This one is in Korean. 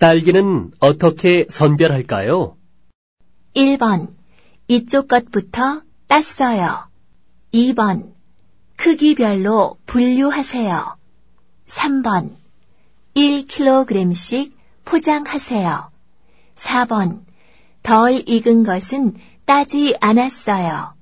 딸기는 어떻게 선별할까요? 1번. 이쪽 것부터 땄어요. 2번. 크기별로 분류하세요. 3번. 1kg씩 포장하세요. 4번. 덜 익은 것은 따지 않았어요.